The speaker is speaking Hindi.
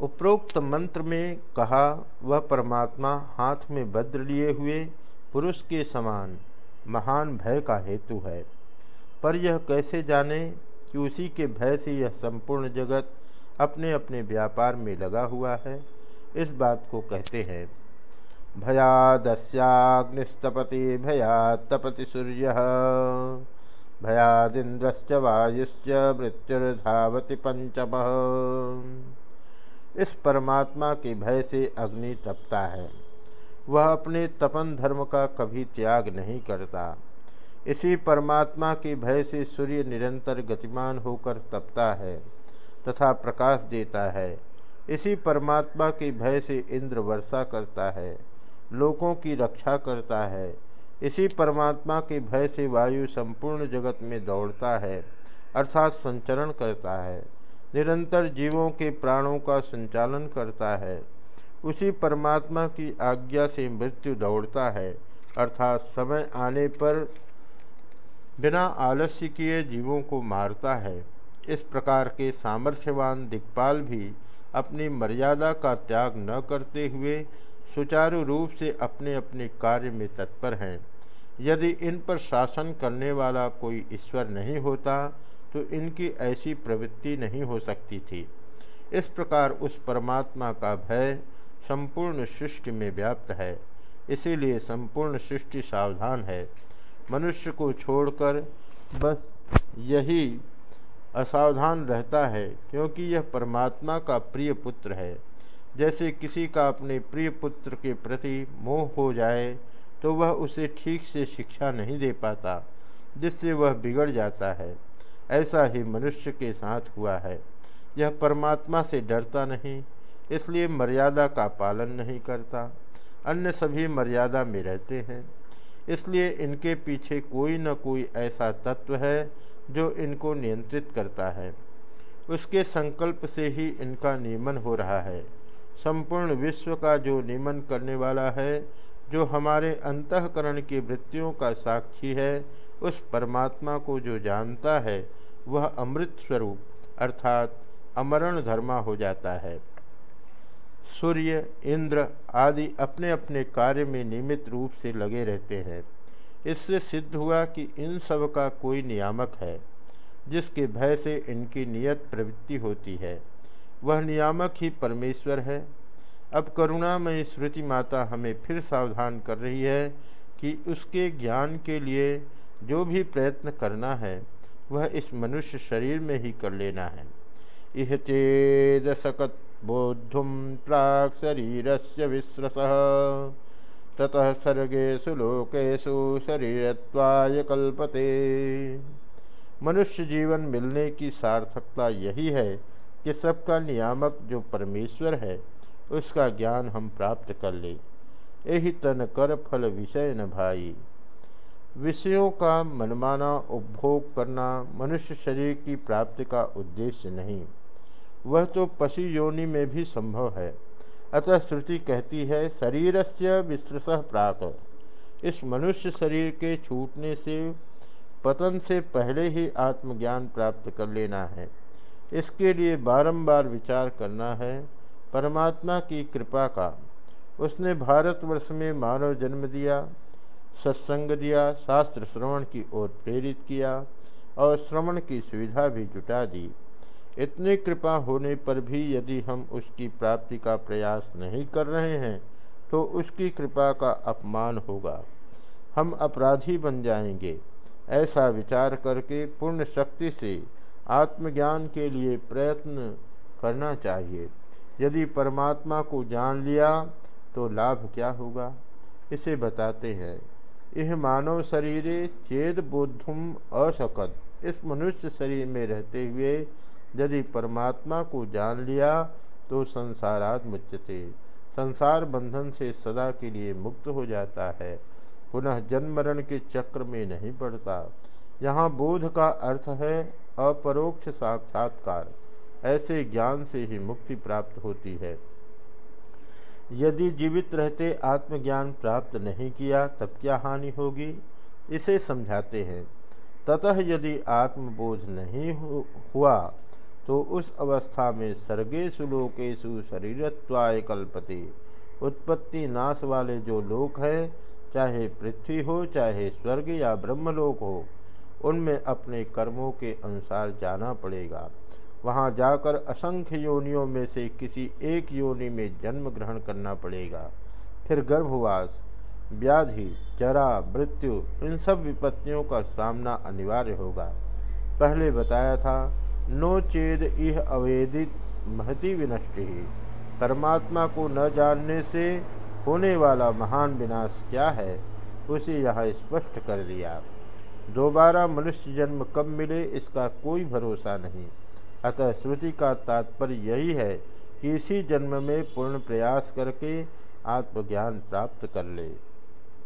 उपरोक्त मंत्र में कहा, वह परमात्मा हाथ में वज्र लिए हुए पुरुष के समान महान भय का हेतु है। पर यह कैसे जाने कि उसी के भय से यह संपूर्ण जगत अपने अपने व्यापार में लगा हुआ है? इस बात को कहते हैं, भयादस्याग्निस्तपति भयाद तपति सूर्य भयादिंद्रश्च वायुश्च मृत्युर्धावति पंचम इस परमात्मा के भय से अग्नि तपता है। वह अपने तपन धर्म का कभी त्याग नहीं करता। इसी परमात्मा के भय से सूर्य निरंतर गतिमान होकर तपता है तथा प्रकाश देता है। इसी परमात्मा के भय से इंद्र वर्षा करता है, लोगों की रक्षा करता है। इसी परमात्मा के भय से वायु संपूर्ण जगत में दौड़ता है, अर्थात संचरण करता है। निरंतर जीवों के प्राणों का संचालन करता है। उसी परमात्मा की आज्ञा से मृत्यु दौड़ता है, अर्थात समय आने पर बिना आलस्य किए जीवों को मारता है। इस प्रकार के सामर्थ्यवान दिक्पाल भी अपनी मर्यादा का त्याग न करते हुए सुचारू रूप से अपने अपने कार्य में तत्पर हैं। यदि इन पर शासन करने वाला कोई ईश्वर नहीं होता तो इनकी ऐसी प्रवृत्ति नहीं हो सकती थी। इस प्रकार उस परमात्मा का भय संपूर्ण सृष्टि में व्याप्त है। इसीलिए संपूर्ण सृष्टि सावधान है। मनुष्य को छोड़कर बस यही असावधान रहता है, क्योंकि यह परमात्मा का प्रिय पुत्र है। जैसे किसी का अपने प्रिय पुत्र के प्रति मोह हो जाए तो वह उसे ठीक से शिक्षा नहीं दे पाता, जिससे वह बिगड़ जाता है। ऐसा ही मनुष्य के साथ हुआ है। यह परमात्मा से डरता नहीं, इसलिए मर्यादा का पालन नहीं करता। अन्य सभी मर्यादा में रहते हैं। इसलिए इनके पीछे कोई न कोई ऐसा तत्व है जो इनको नियंत्रित करता है। उसके संकल्प से ही इनका नियमन हो रहा है। संपूर्ण विश्व का जो नियमन करने वाला है, जो हमारे अंतकरण की वृत्तियों का साक्षी है, उस परमात्मा को जो जानता है वह अमृत स्वरूप अर्थात अमरण धर्मा हो जाता है। सूर्य, इंद्र आदि अपने अपने कार्य में नियमित रूप से लगे रहते हैं। इससे सिद्ध हुआ कि इन सब का कोई नियामक है, जिसके भय से इनकी नियत प्रवृत्ति होती है। वह नियामक ही परमेश्वर है। अब करुणामयी श्रुति माता हमें फिर सावधान कर रही है कि उसके ज्ञान के लिए जो भी प्रयत्न करना है वह इस मनुष्य शरीर में ही कर लेना है। इह चेद सकत बोधुम प्राक शरीर से विश्रस ततः सर्गेशु लोकेशु शरीरत्वाय कल्पते। मनुष्य जीवन मिलने की सार्थकता यही है कि सबका नियामक जो परमेश्वर है, उसका ज्ञान हम प्राप्त कर ले। यही तन कर फल विषय न भाई। विषयों का मनमाना उपभोग करना मनुष्य शरीर की प्राप्ति का उद्देश्य नहीं। वह तो पशु योनि में भी संभव है। अतः श्रुति कहती है शरीर से विस्तृत प्राक इस मनुष्य शरीर के छूटने से, पतन से पहले ही आत्मज्ञान प्राप्त कर लेना है। इसके लिए बारंबार विचार करना है, परमात्मा की कृपा का। उसने भारतवर्ष में मानव जन्म दिया सत्संग दिया, शास्त्र श्रवण की ओर प्रेरित किया और श्रवण की सुविधा भी जुटा दी। इतनी कृपा होने पर भी यदि हम उसकी प्राप्ति का प्रयास नहीं कर रहे हैं तो उसकी कृपा का अपमान होगा। हम अपराधी बन जाएँगे। ऐसा विचार करके पूर्ण शक्ति से आत्मज्ञान के लिए प्रयत्न करना चाहिए। यदि परमात्मा को जान लिया तो लाभ क्या होगा? इसे बताते हैं। यह मानव शरीर चेद बुद्धुम असकत इस मनुष्य शरीर में रहते हुए यदि परमात्मा को जान लिया तो संसारात मुच्यते। संसार बंधन से सदा के लिए मुक्त हो जाता है। पुनः जन्म मरण के चक्र में नहीं पड़ता। यहाँ बोध का अर्थ है अपरोक्ष साक्षात्कार। ऐसे ज्ञान से ही मुक्ति प्राप्त होती है। यदि जीवित रहते आत्मज्ञान प्राप्त नहीं किया, तब क्या हानि होगी? इसे समझाते हैं। ततः यदि आत्मबोध नहीं हुआ तो उस अवस्था में सर्गेशु लोकेशु शरीरत्वाय कल्पति। उत्पत्ति नाश वाले जो लोक है, चाहे पृथ्वी हो, चाहे स्वर्ग या ब्रह्मलोक हो, उनमें अपने कर्मों के अनुसार जाना पड़ेगा। वहाँ जाकर असंख्य योनियों में से किसी एक योनि में जन्म ग्रहण करना पड़ेगा। फिर गर्भवास, व्याधि, जरा, मृत्यु, इन सब विपत्तियों का सामना अनिवार्य होगा। पहले बताया था, नो चेद इह अवेदित महती विनष्टि। परमात्मा को न जानने से होने वाला महान विनाश क्या है, उसे यह स्पष्ट कर दिया। दोबारा मनुष्य जन्म कब मिले, इसका कोई भरोसा नहीं। अतः श्रुति का तात्पर्य यही है कि इसी जन्म में पूर्ण प्रयास करके आत्मज्ञान प्राप्त कर ले।